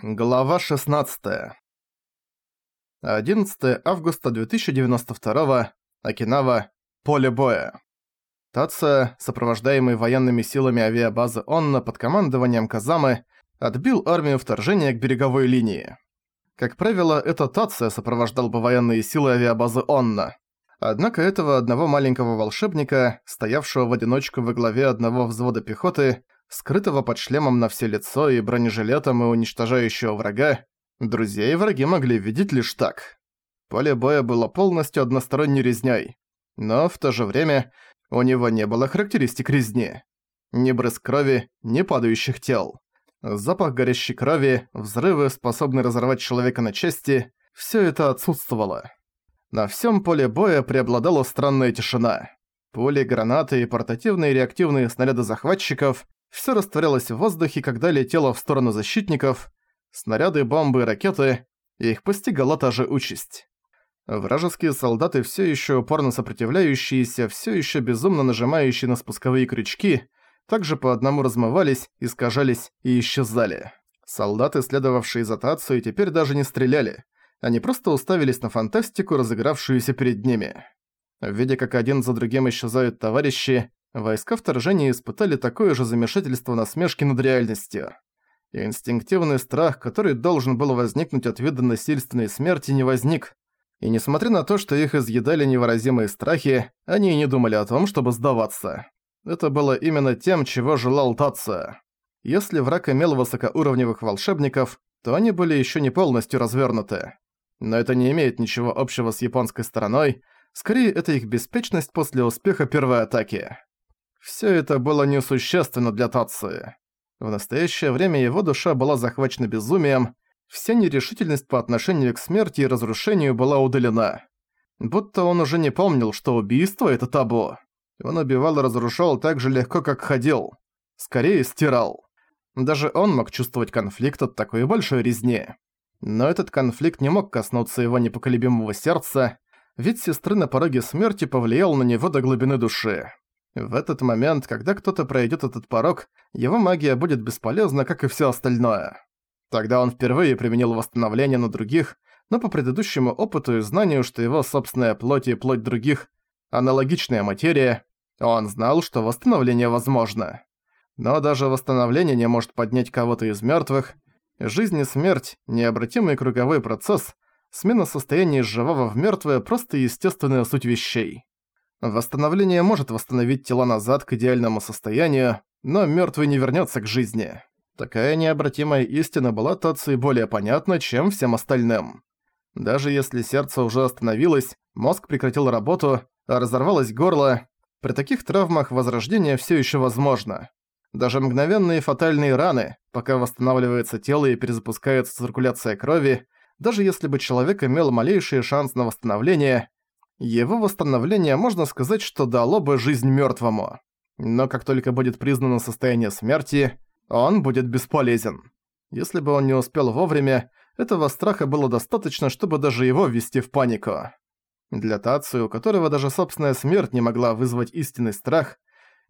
Глава 16. 11 августа 2092. Окинава. Поле боя. Тация, сопровождаемый военными силами авиабазы Онна под командованием Казамы, отбил армию вторжения к береговой линии. Как правило, это Тация сопровождал бы военные силы авиабазы Онна. Однако этого одного маленького волшебника, стоявшего в одиночку во главе одного взвода пехоты, скрытого под шлемом на все лицо и бронежилетом и уничтожающего врага, друзей враги могли видеть лишь так. Поле боя было полностью односторонней резнёй, но в то же время у него не было характеристик резни. Ни брызг крови, ни падающих тел. Запах горящей крови, взрывы, способные разорвать человека на части – всё это отсутствовало. На всем поле боя преобладала странная тишина. Пули, гранаты и портативные реактивные снаряды захватчиков все растворялось в воздухе, когда летело в сторону защитников, снаряды, бомбы, ракеты, их постигала та же участь. Вражеские солдаты, все еще упорно сопротивляющиеся, все еще безумно нажимающие на спусковые крючки, также по одному размывались, искажались и исчезали. Солдаты, следовавшие за Тацию, теперь даже не стреляли. Они просто уставились на фантастику, разыгравшуюся перед ними. Видя, как один за другим исчезают товарищи, Войска вторжения испытали такое же замешательство насмешки над реальностью. И инстинктивный страх, который должен был возникнуть от вида насильственной смерти, не возник. И несмотря на то, что их изъедали невыразимые страхи, они и не думали о том, чтобы сдаваться. Это было именно тем, чего желал Тация. Если враг имел высокоуровневых волшебников, то они были еще не полностью развернуты. Но это не имеет ничего общего с японской стороной, скорее это их беспечность после успеха первой атаки. Всё это было несущественно для Тации. В настоящее время его душа была захвачена безумием, вся нерешительность по отношению к смерти и разрушению была удалена. Будто он уже не помнил, что убийство — это табу. Он убивал и разрушал так же легко, как ходил. Скорее, стирал. Даже он мог чувствовать конфликт от такой большой резни. Но этот конфликт не мог коснуться его непоколебимого сердца, ведь сестры на пороге смерти повлиял на него до глубины души. В этот момент, когда кто-то пройдет этот порог, его магия будет бесполезна, как и все остальное. Тогда он впервые применил восстановление на других, но по предыдущему опыту и знанию, что его собственная плоть и плоть других – аналогичная материя, он знал, что восстановление возможно. Но даже восстановление не может поднять кого-то из мертвых. Жизнь и смерть – необратимый круговой процесс, смена состояния из живого в мертвое – просто естественная суть вещей. Восстановление может восстановить тела назад к идеальному состоянию, но мёртвый не вернётся к жизни. Такая необратимая истина была Тоци более понятна, чем всем остальным. Даже если сердце уже остановилось, мозг прекратил работу, а разорвалось горло, при таких травмах возрождение всё ещё возможно. Даже мгновенные фатальные раны, пока восстанавливается тело и перезапускается циркуляция крови, даже если бы человек имел малейший шанс на восстановление, его восстановление, можно сказать, что дало бы жизнь мертвому. Но как только будет признано состояние смерти, он будет бесполезен. Если бы он не успел вовремя, этого страха было достаточно, чтобы даже его ввести в панику. Для Тацию, у которого даже собственная смерть не могла вызвать истинный страх,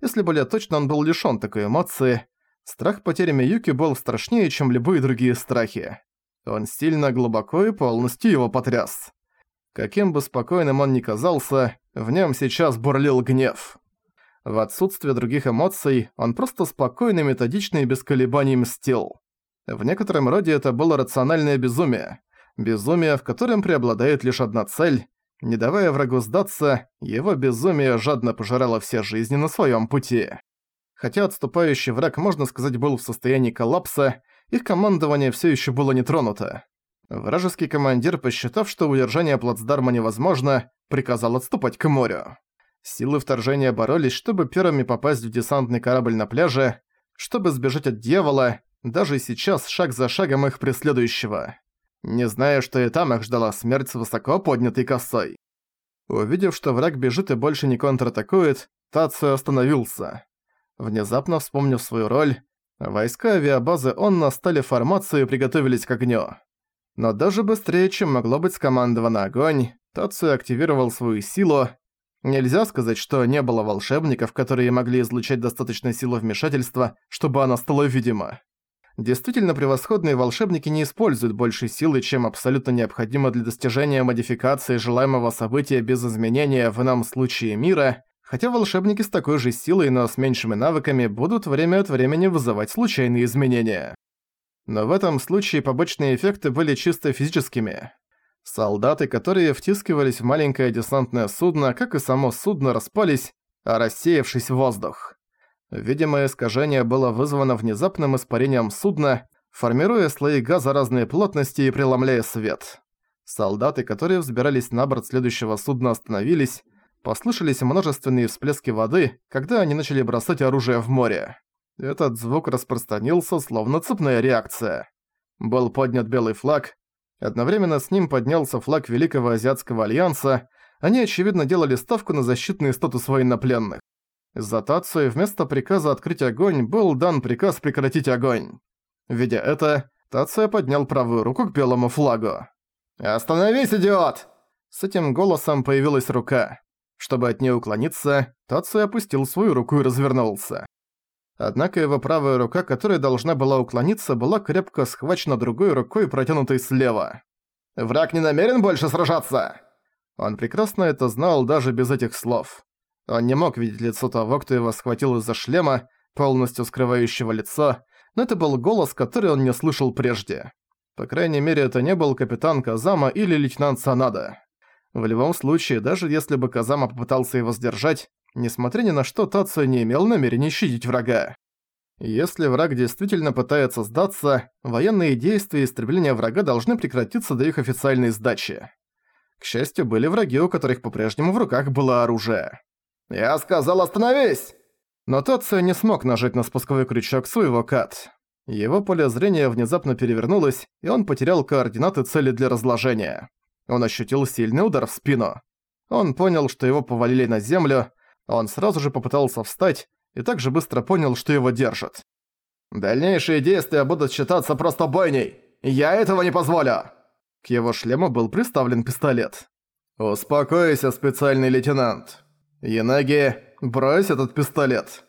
если более точно он был лишён такой эмоции, страх потери Миюки был страшнее, чем любые другие страхи. Он сильно, глубоко и полностью его потряс. Каким бы спокойным он ни казался, в нем сейчас бурлил гнев. В отсутствие других эмоций, он просто спокойно, методично и без колебаний мстил. В некотором роде это было рациональное безумие. Безумие, в котором преобладает лишь одна цель. Не давая врагу сдаться, его безумие жадно пожирало все жизни на своем пути. Хотя отступающий враг, можно сказать, был в состоянии коллапса, их командование все еще было не тронуто. Вражеский командир, посчитав, что удержание плацдарма невозможно, приказал отступать к морю. Силы вторжения боролись, чтобы первыми попасть в десантный корабль на пляже, чтобы сбежать от дьявола, даже сейчас шаг за шагом их преследующего. Не зная, что и там их ждала смерть с высоко поднятой косой. Увидев, что враг бежит и больше не контратакует, Тацию остановился. Внезапно вспомнив свою роль, войска авиабазы Онна стали формацию и приготовились к огню. Но даже быстрее, чем могло быть скомандовано огонь, Тацию активировал свою силу. Нельзя сказать, что не было волшебников, которые могли излучать достаточно силы вмешательства, чтобы она стала видима. Действительно превосходные волшебники не используют больше силы, чем абсолютно необходимо для достижения модификации желаемого события без изменения в ином случае мира, хотя волшебники с такой же силой, но с меньшими навыками будут время от времени вызывать случайные изменения. Но в этом случае побочные эффекты были чисто физическими. Солдаты, которые втискивались в маленькое десантное судно, как и само судно, распались, а рассеявшись в воздух. Видимое искажение было вызвано внезапным испарением судна, формируя слои газа разной плотности и преломляя свет. Солдаты, которые взбирались на борт следующего судна, остановились, послышались множественные всплески воды, когда они начали бросать оружие в море. Этот звук распространился, словно цепная реакция. Был поднят белый флаг, одновременно с ним поднялся флаг Великого Азиатского Альянса, они, очевидно, делали ставку на защитный статус военнопленных. За Тацию вместо приказа открыть огонь был дан приказ прекратить огонь. Видя это, Тация поднял правую руку к белому флагу. «Остановись, идиот!» С этим голосом появилась рука. Чтобы от нее уклониться, Тация опустил свою руку и развернулся. Однако его правая рука, которая должна была уклониться, была крепко схвачена другой рукой, протянутой слева. «Враг не намерен больше сражаться!» Он прекрасно это знал даже без этих слов. Он не мог видеть лицо того, кто его схватил из-за шлема, полностью скрывающего лицо, но это был голос, который он не слышал прежде. По крайней мере, это не был капитан Казама или лейтенант Санада. В любом случае, даже если бы Казама попытался его сдержать, несмотря ни на что, Тацию не имел намерения щадить врага. Если враг действительно пытается сдаться, военные действия и истребления врага должны прекратиться до их официальной сдачи. К счастью, были враги, у которых по-прежнему в руках было оружие. «Я сказал, остановись!» Но Тация не смог нажать на спусковой крючок своего кат. Его поле зрения внезапно перевернулось, и он потерял координаты цели для разложения. Он ощутил сильный удар в спину. Он понял, что его повалили на землю, он сразу же попытался встать, и также быстро понял, что его держат. «Дальнейшие действия будут считаться просто бойней! Я этого не позволю!» К его шлему был приставлен пистолет. «Успокойся, специальный лейтенант!» «Янаги, брось этот пистолет!»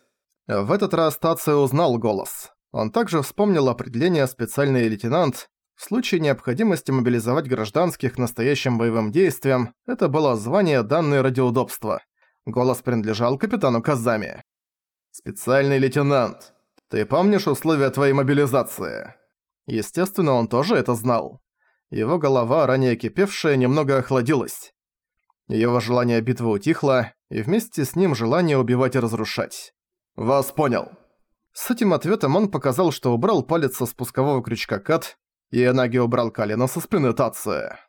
В этот раз Тация узнал голос. Он также вспомнил определение «специальный лейтенант». В случае необходимости мобилизовать гражданских настоящим боевым действиям, это было звание, данное ради удобства. Голос принадлежал капитану Казами. «Специальный лейтенант, ты помнишь условия твоей мобилизации?» Естественно, он тоже это знал. Его голова, ранее кипевшая, немного охладилась. Его желание битвы утихло, и вместе с ним желание убивать и разрушать. «Вас понял». С этим ответом он показал, что убрал палец со спускового крючка Кат, и Энаги убрал колено со спины Тация.